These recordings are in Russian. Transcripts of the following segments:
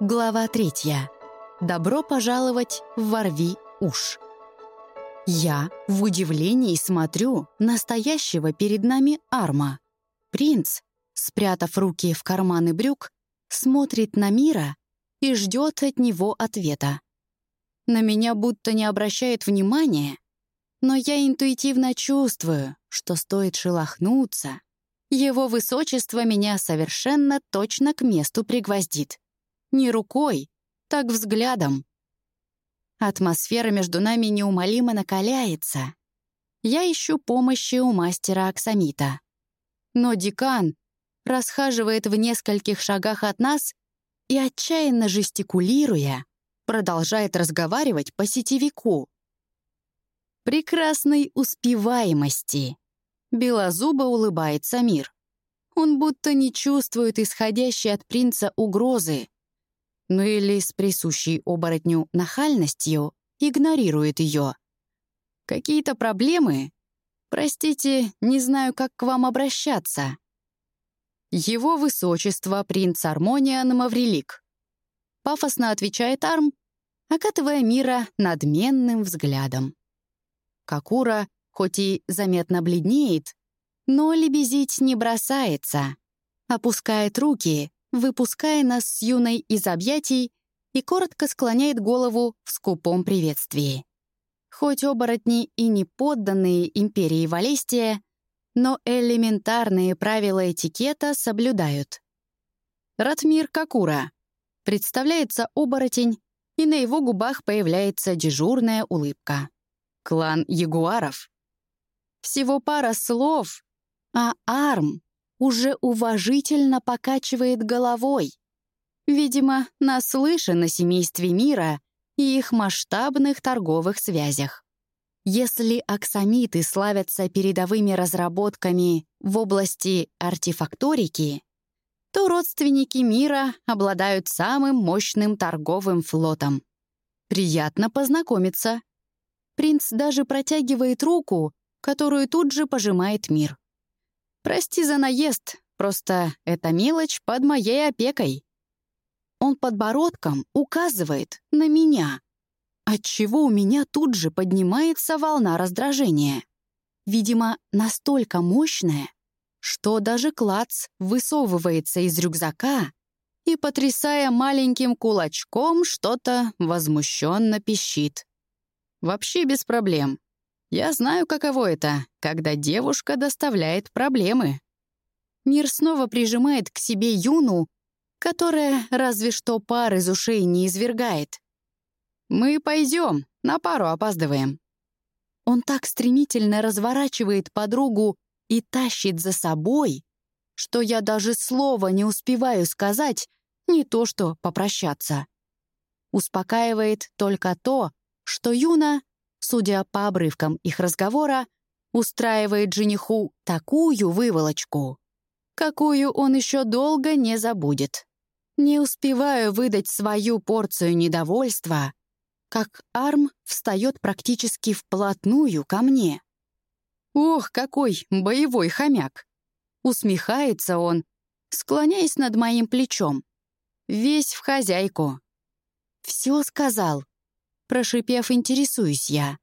Глава третья. Добро пожаловать в Ворви уж. Я в удивлении смотрю настоящего перед нами Арма. Принц, спрятав руки в карманы брюк, смотрит на мира и ждет от него ответа. На меня будто не обращает внимания, но я интуитивно чувствую, что стоит шелохнуться, его высочество меня совершенно точно к месту пригвоздит. Не рукой, так взглядом. Атмосфера между нами неумолимо накаляется. Я ищу помощи у мастера Аксамита. Но декан расхаживает в нескольких шагах от нас и, отчаянно жестикулируя, продолжает разговаривать по сетевику. Прекрасной успеваемости. Белозубо улыбается мир. Он будто не чувствует исходящей от принца угрозы, ну или с присущей оборотню нахальностью игнорирует ее. Какие-то проблемы? Простите, не знаю, как к вам обращаться. Его высочество принц Армониан Маврелик. Пафосно отвечает Арм, окатывая мира надменным взглядом. Какура, хоть и заметно бледнеет, но лебезить не бросается. Опускает руки, выпуская нас с юной из объятий и коротко склоняет голову в скупом приветствии. Хоть оборотни и не подданные империи Валестия, но элементарные правила этикета соблюдают. Ратмир Какура. Представляется оборотень, и на его губах появляется дежурная улыбка. Клан ягуаров. Всего пара слов, а Арм уже уважительно покачивает головой. Видимо, наслышан о семействе мира и их масштабных торговых связях. Если аксамиты славятся передовыми разработками в области артефакторики, то родственники мира обладают самым мощным торговым флотом. Приятно познакомиться. Принц даже протягивает руку, которую тут же пожимает мир. Прости за наезд, просто эта мелочь под моей опекой. Он подбородком указывает на меня, отчего у меня тут же поднимается волна раздражения. Видимо, настолько мощная, что даже клац высовывается из рюкзака и, потрясая маленьким кулачком, что-то возмущенно пищит. Вообще без проблем. Я знаю, каково это, когда девушка доставляет проблемы. Мир снова прижимает к себе Юну, которая разве что пар из ушей не извергает. «Мы пойдем, на пару опаздываем». Он так стремительно разворачивает подругу и тащит за собой, что я даже слова не успеваю сказать, не то что попрощаться. Успокаивает только то, что Юна судя по обрывкам их разговора, устраивает жениху такую выволочку, какую он еще долго не забудет. Не успеваю выдать свою порцию недовольства, как Арм встает практически вплотную ко мне. «Ох, какой боевой хомяк!» Усмехается он, склоняясь над моим плечом. Весь в хозяйку. «Все сказал», Прошипев, интересуюсь я.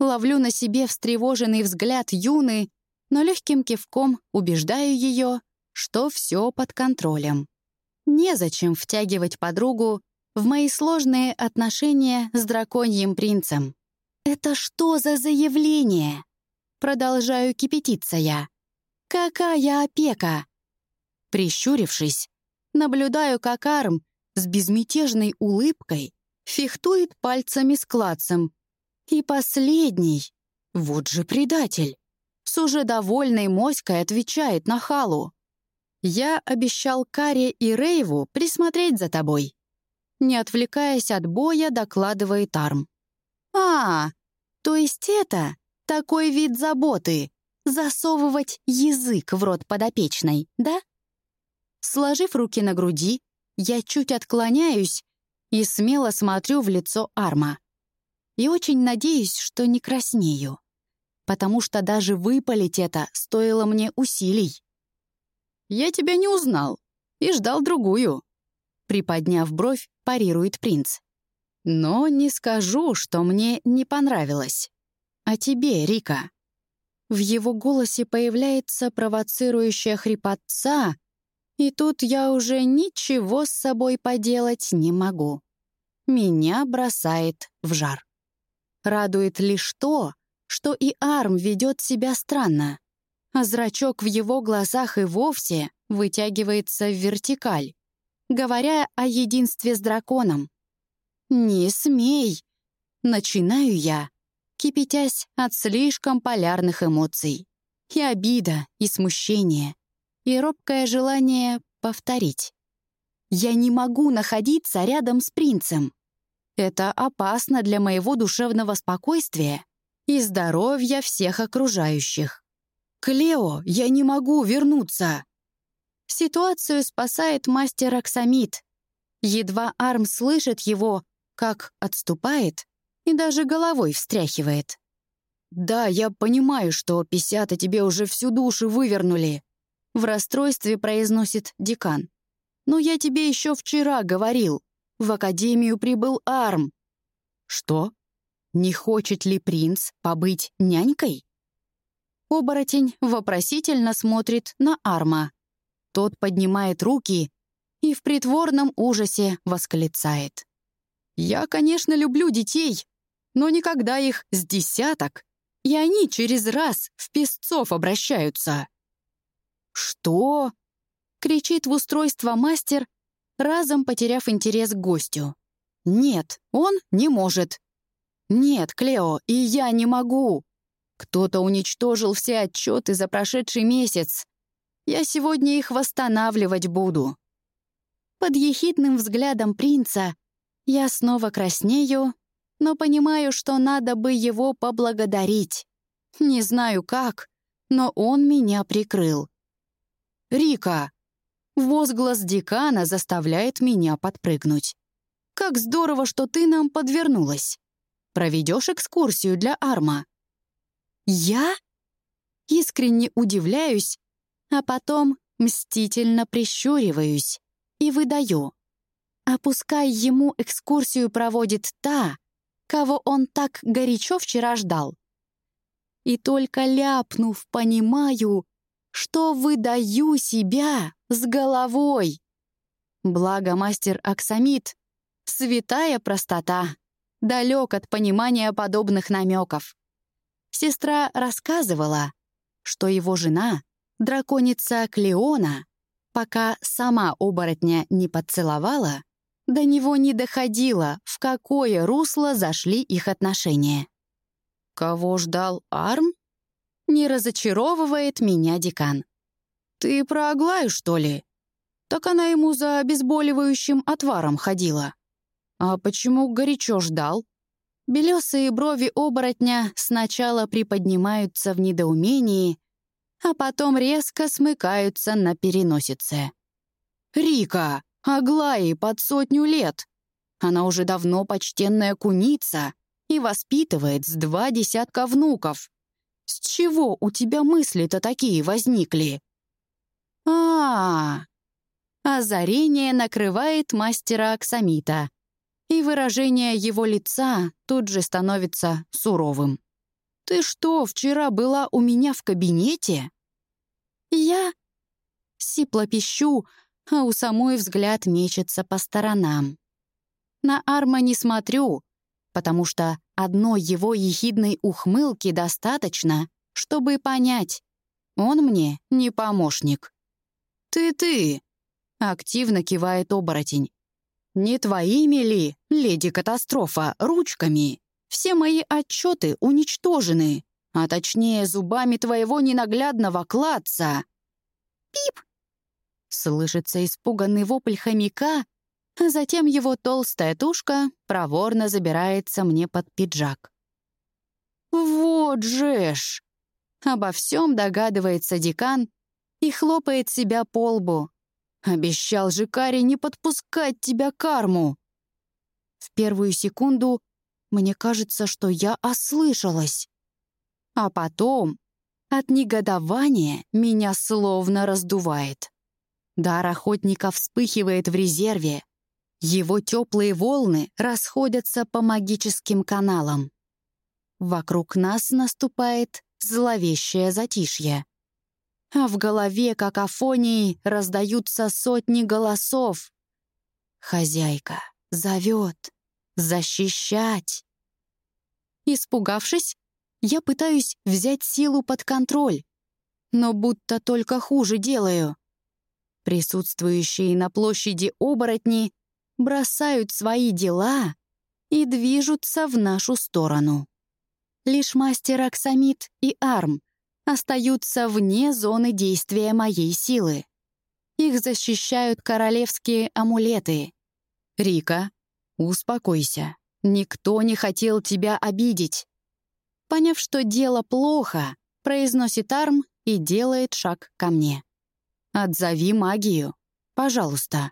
Ловлю на себе встревоженный взгляд Юны, но легким кивком убеждаю ее, что все под контролем. Незачем втягивать подругу в мои сложные отношения с драконьим принцем. «Это что за заявление?» Продолжаю кипятиться я. «Какая опека?» Прищурившись, наблюдаю, как Арм с безмятежной улыбкой фехтует пальцами с клацем. И последний, вот же предатель, с уже довольной моськой отвечает на халу. «Я обещал Каре и Рейву присмотреть за тобой». Не отвлекаясь от боя, докладывает Арм. «А, то есть это такой вид заботы — засовывать язык в рот подопечной, да?» Сложив руки на груди, я чуть отклоняюсь и смело смотрю в лицо Арма. И очень надеюсь, что не краснею, потому что даже выпалить это стоило мне усилий. «Я тебя не узнал и ждал другую». Приподняв бровь, парирует принц. «Но не скажу, что мне не понравилось. А тебе, Рика?» В его голосе появляется провоцирующая хрипотца, и тут я уже ничего с собой поделать не могу. Меня бросает в жар. Радует лишь то, что и Арм ведет себя странно, а зрачок в его глазах и вовсе вытягивается в вертикаль, говоря о единстве с драконом. «Не смей!» Начинаю я, кипятясь от слишком полярных эмоций. И обида, и смущение, и робкое желание повторить. Я не могу находиться рядом с принцем. Это опасно для моего душевного спокойствия и здоровья всех окружающих. «Клео, я не могу вернуться!» Ситуацию спасает мастер Аксамит. Едва Арм слышит его, как отступает и даже головой встряхивает. «Да, я понимаю, что писята тебе уже всю душу вывернули», в расстройстве произносит декан. «Но я тебе еще вчера говорил. В академию прибыл Арм». «Что? Не хочет ли принц побыть нянькой?» Оборотень вопросительно смотрит на Арма. Тот поднимает руки и в притворном ужасе восклицает. «Я, конечно, люблю детей, но никогда их с десяток, и они через раз в песцов обращаются». «Что?» — кричит в устройство мастер, разом потеряв интерес к гостю. «Нет, он не может». «Нет, Клео, и я не могу. Кто-то уничтожил все отчеты за прошедший месяц. Я сегодня их восстанавливать буду». Под ехидным взглядом принца я снова краснею, но понимаю, что надо бы его поблагодарить. Не знаю как, но он меня прикрыл. «Рика!» Возглас декана заставляет меня подпрыгнуть. «Как здорово, что ты нам подвернулась! Проведешь экскурсию для Арма?» «Я?» Искренне удивляюсь, а потом мстительно прищуриваюсь и выдаю. А пускай ему экскурсию проводит та, кого он так горячо вчера ждал. И только ляпнув, понимаю, что выдаю себя с головой. Благо мастер Аксамит — святая простота, далек от понимания подобных намеков. Сестра рассказывала, что его жена, драконица Клеона, пока сама оборотня не поцеловала, до него не доходило, в какое русло зашли их отношения. Кого ждал Арм? Не разочаровывает меня декан. «Ты про Аглаю, что ли?» Так она ему за обезболивающим отваром ходила. А почему горячо ждал? Белесые брови оборотня сначала приподнимаются в недоумении, а потом резко смыкаются на переносице. «Рика! Аглаи под сотню лет! Она уже давно почтенная куница и воспитывает с два десятка внуков. С чего у тебя мысли-то такие возникли? А, -а, а Озарение накрывает мастера Аксамита, и выражение его лица тут же становится суровым. «Ты что, вчера была у меня в кабинете?» «Я...» Сипло пищу, а у самой взгляд мечется по сторонам. На Арма не смотрю, потому что одной его ехидной ухмылки достаточно, чтобы понять, он мне не помощник. «Ты-ты!» — активно кивает оборотень. «Не твоими ли, леди Катастрофа, ручками? Все мои отчеты уничтожены, а точнее зубами твоего ненаглядного кладца». «Пип!» — слышится испуганный вопль хомяка, затем его толстая тушка проворно забирается мне под пиджак. «Вот же ж!» Обо всем догадывается декан и хлопает себя по лбу. «Обещал же Кари не подпускать тебя к карму!» В первую секунду мне кажется, что я ослышалась. А потом от негодования меня словно раздувает. Дар охотника вспыхивает в резерве — Его теплые волны расходятся по магическим каналам. Вокруг нас наступает зловещее затишье. А в голове какофонии раздаются сотни голосов. Хозяйка зовет защищать. Испугавшись, я пытаюсь взять силу под контроль, но будто только хуже делаю. Присутствующие на площади оборотни бросают свои дела и движутся в нашу сторону. Лишь мастер Аксамит и Арм остаются вне зоны действия моей силы. Их защищают королевские амулеты. «Рика, успокойся. Никто не хотел тебя обидеть». Поняв, что дело плохо, произносит Арм и делает шаг ко мне. «Отзови магию, пожалуйста».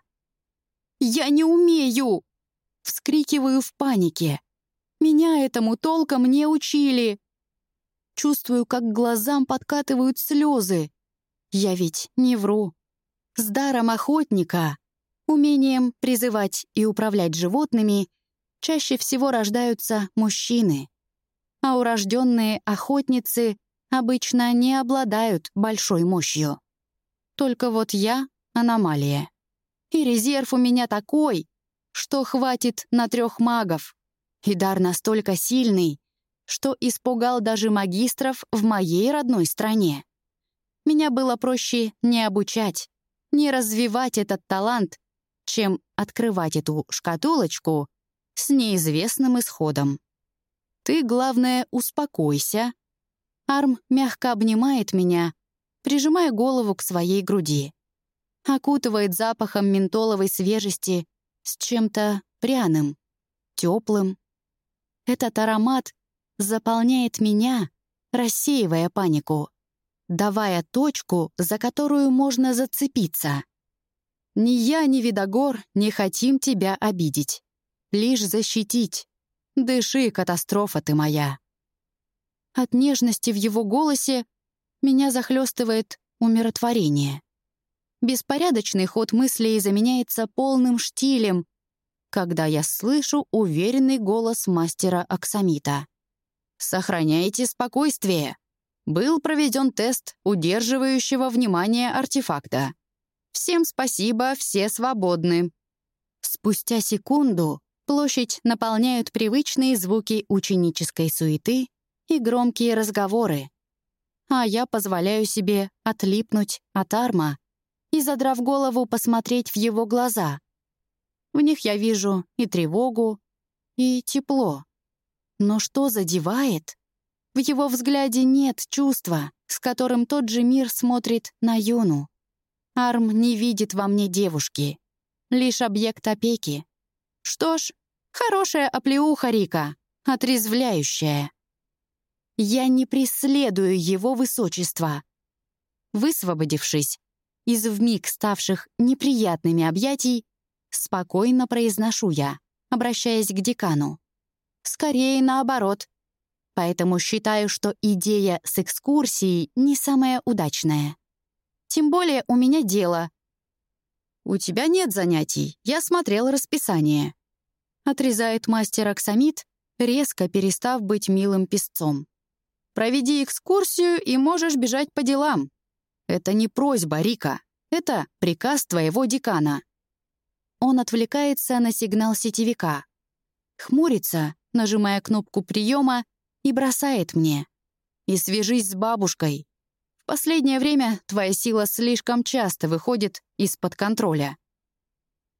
«Я не умею!» Вскрикиваю в панике. Меня этому толком не учили. Чувствую, как глазам подкатывают слезы. Я ведь не вру. С даром охотника, умением призывать и управлять животными, чаще всего рождаются мужчины. А урожденные охотницы обычно не обладают большой мощью. Только вот я — аномалия. И резерв у меня такой, что хватит на трех магов. И дар настолько сильный, что испугал даже магистров в моей родной стране. Меня было проще не обучать, не развивать этот талант, чем открывать эту шкатулочку с неизвестным исходом. Ты, главное, успокойся. Арм мягко обнимает меня, прижимая голову к своей груди окутывает запахом ментоловой свежести с чем-то пряным, теплым. Этот аромат заполняет меня, рассеивая панику, давая точку, за которую можно зацепиться. Ни я, ни Видогор не хотим тебя обидеть, лишь защитить. Дыши, катастрофа ты моя. От нежности в его голосе меня захлестывает умиротворение. Беспорядочный ход мыслей заменяется полным штилем, когда я слышу уверенный голос мастера Аксамита. «Сохраняйте спокойствие. Был проведен тест удерживающего внимание артефакта. Всем спасибо, все свободны». Спустя секунду площадь наполняют привычные звуки ученической суеты и громкие разговоры. А я позволяю себе отлипнуть от арма и, задрав голову, посмотреть в его глаза. В них я вижу и тревогу, и тепло. Но что задевает? В его взгляде нет чувства, с которым тот же мир смотрит на Юну. Арм не видит во мне девушки, лишь объект опеки. Что ж, хорошая оплеуха Рика, отрезвляющая. Я не преследую его высочество. Высвободившись, из вмиг ставших неприятными объятий, спокойно произношу я, обращаясь к декану. Скорее наоборот. Поэтому считаю, что идея с экскурсией не самая удачная. Тем более у меня дело. «У тебя нет занятий, я смотрел расписание», — отрезает мастер Аксамит, резко перестав быть милым песцом. «Проведи экскурсию и можешь бежать по делам. Это не просьба, Рика. Это приказ твоего декана. Он отвлекается на сигнал сетевика. Хмурится, нажимая кнопку приема, и бросает мне. «И свяжись с бабушкой. В последнее время твоя сила слишком часто выходит из-под контроля».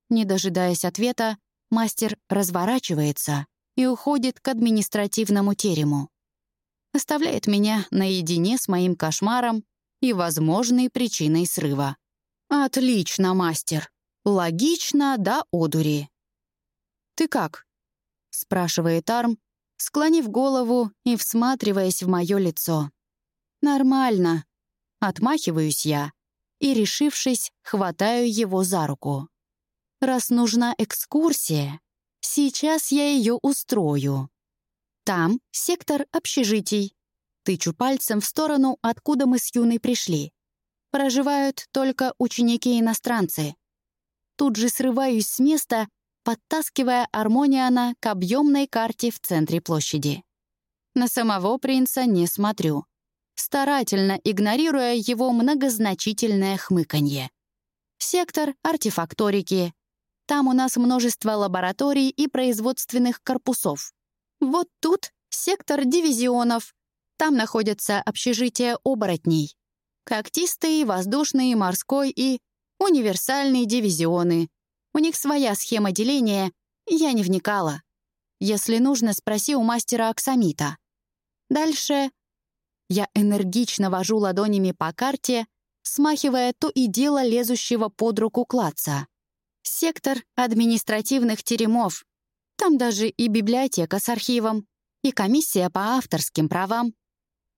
Не дожидаясь ответа, мастер разворачивается и уходит к административному терему. Оставляет меня наедине с моим кошмаром и возможной причиной срыва. «Отлично, мастер. Логично да одури». «Ты как?» — спрашивает Арм, склонив голову и всматриваясь в мое лицо. «Нормально». Отмахиваюсь я и, решившись, хватаю его за руку. «Раз нужна экскурсия, сейчас я ее устрою. Там сектор общежитий, Тычу пальцем в сторону, откуда мы с Юной пришли. Проживают только ученики-иностранцы. Тут же срываюсь с места подтаскивая Армониана к объемной карте в центре площади. На самого принца не смотрю, старательно игнорируя его многозначительное хмыканье. Сектор артефакторики. Там у нас множество лабораторий и производственных корпусов. Вот тут сектор дивизионов. Там находятся общежития оборотней. Когтистый, воздушный, морской и универсальные дивизионы. У них своя схема деления, я не вникала. Если нужно, спроси у мастера Аксамита. Дальше я энергично вожу ладонями по карте, смахивая то и дело лезущего под руку клаца. Сектор административных теремов. Там даже и библиотека с архивом, и комиссия по авторским правам.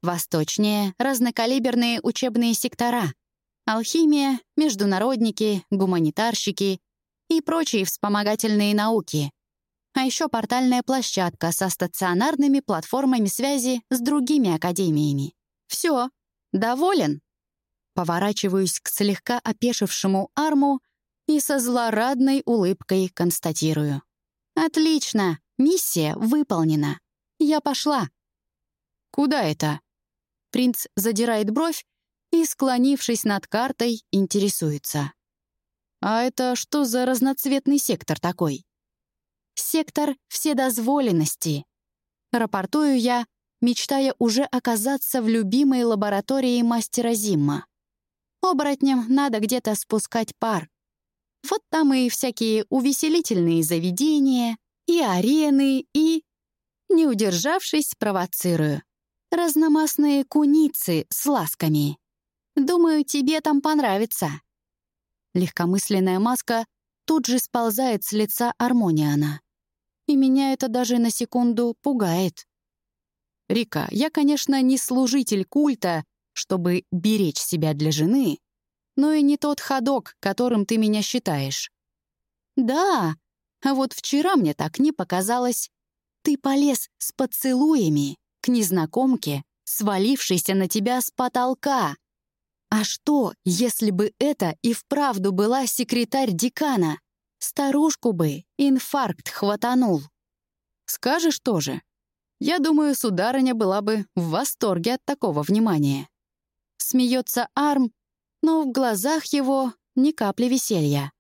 Восточнее — разнокалиберные учебные сектора. Алхимия, международники, гуманитарщики и прочие вспомогательные науки. А еще портальная площадка со стационарными платформами связи с другими академиями. Все, доволен? Поворачиваюсь к слегка опешившему арму и со злорадной улыбкой констатирую. «Отлично! Миссия выполнена! Я пошла!» «Куда это?» Принц задирает бровь и, склонившись над картой, интересуется. «А это что за разноцветный сектор такой?» «Сектор вседозволенности», — рапортую я, мечтая уже оказаться в любимой лаборатории мастера Зимма. Оборотням надо где-то спускать пар. Вот там и всякие увеселительные заведения, и арены, и... Не удержавшись, провоцирую. Разномастные куницы с ласками. Думаю, тебе там понравится. Легкомысленная маска тут же сползает с лица Армониана. И меня это даже на секунду пугает. «Рика, я, конечно, не служитель культа чтобы беречь себя для жены, но и не тот ходок, которым ты меня считаешь. Да, а вот вчера мне так не показалось. Ты полез с поцелуями к незнакомке, свалившейся на тебя с потолка. А что, если бы это и вправду была секретарь декана? Старушку бы инфаркт хватанул. Скажешь тоже. Я думаю, сударыня была бы в восторге от такого внимания. Смеется Арм, но в глазах его ни капли веселья.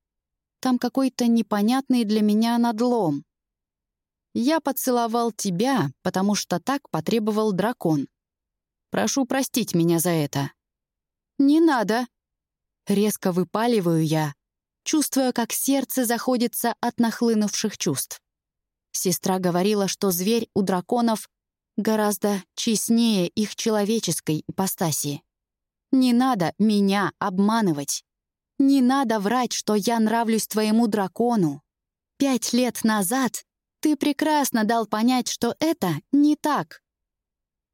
Там какой-то непонятный для меня надлом. Я поцеловал тебя, потому что так потребовал дракон. Прошу простить меня за это. Не надо. Резко выпаливаю я, чувствуя, как сердце заходится от нахлынувших чувств. Сестра говорила, что зверь у драконов гораздо честнее их человеческой ипостаси. Не надо меня обманывать. Не надо врать, что я нравлюсь твоему дракону. Пять лет назад ты прекрасно дал понять, что это не так.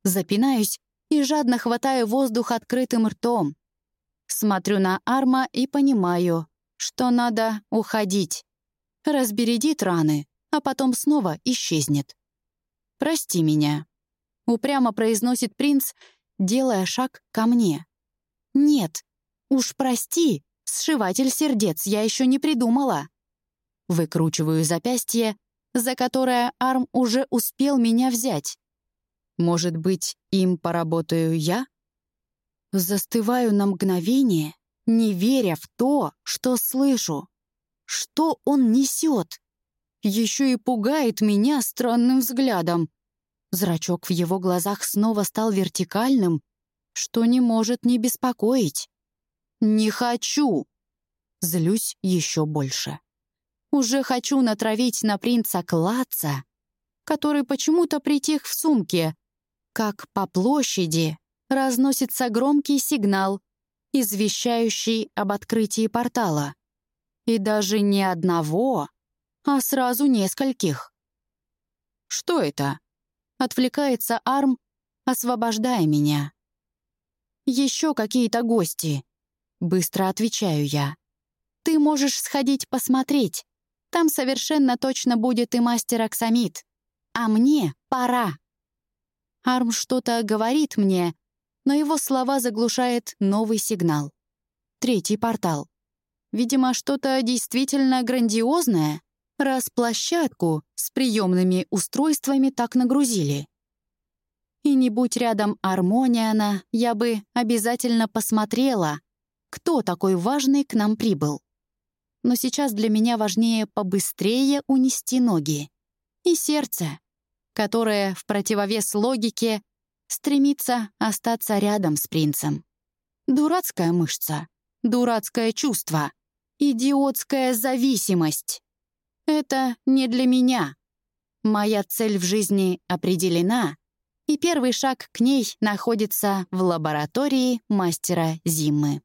Запинаюсь и жадно хватаю воздух открытым ртом. Смотрю на Арма и понимаю, что надо уходить. Разбередит раны, а потом снова исчезнет. «Прости меня», — упрямо произносит принц, делая шаг ко мне. «Нет, уж прости, сшиватель сердец я еще не придумала». Выкручиваю запястье, за которое Арм уже успел меня взять. Может быть, им поработаю я? Застываю на мгновение, не веря в то, что слышу. Что он несет? Еще и пугает меня странным взглядом. Зрачок в его глазах снова стал вертикальным, что не может не беспокоить. «Не хочу!» Злюсь еще больше. Уже хочу натравить на принца Клаца, который почему-то притих в сумке, как по площади разносится громкий сигнал, извещающий об открытии портала. И даже не одного, а сразу нескольких. «Что это?» — отвлекается Арм, освобождая меня. Еще какие-то гости. Быстро отвечаю я. Ты можешь сходить посмотреть. Там совершенно точно будет и мастер Аксамит. А мне пора. Арм что-то говорит мне, но его слова заглушает новый сигнал. Третий портал. Видимо, что-то действительно грандиозное. раз площадку с приемными устройствами так нагрузили. И не будь рядом Армониана, я бы обязательно посмотрела, кто такой важный к нам прибыл. Но сейчас для меня важнее побыстрее унести ноги. И сердце, которое, в противовес логике, стремится остаться рядом с принцем. Дурацкая мышца, дурацкое чувство, идиотская зависимость. Это не для меня. Моя цель в жизни определена, и первый шаг к ней находится в лаборатории мастера Зиммы.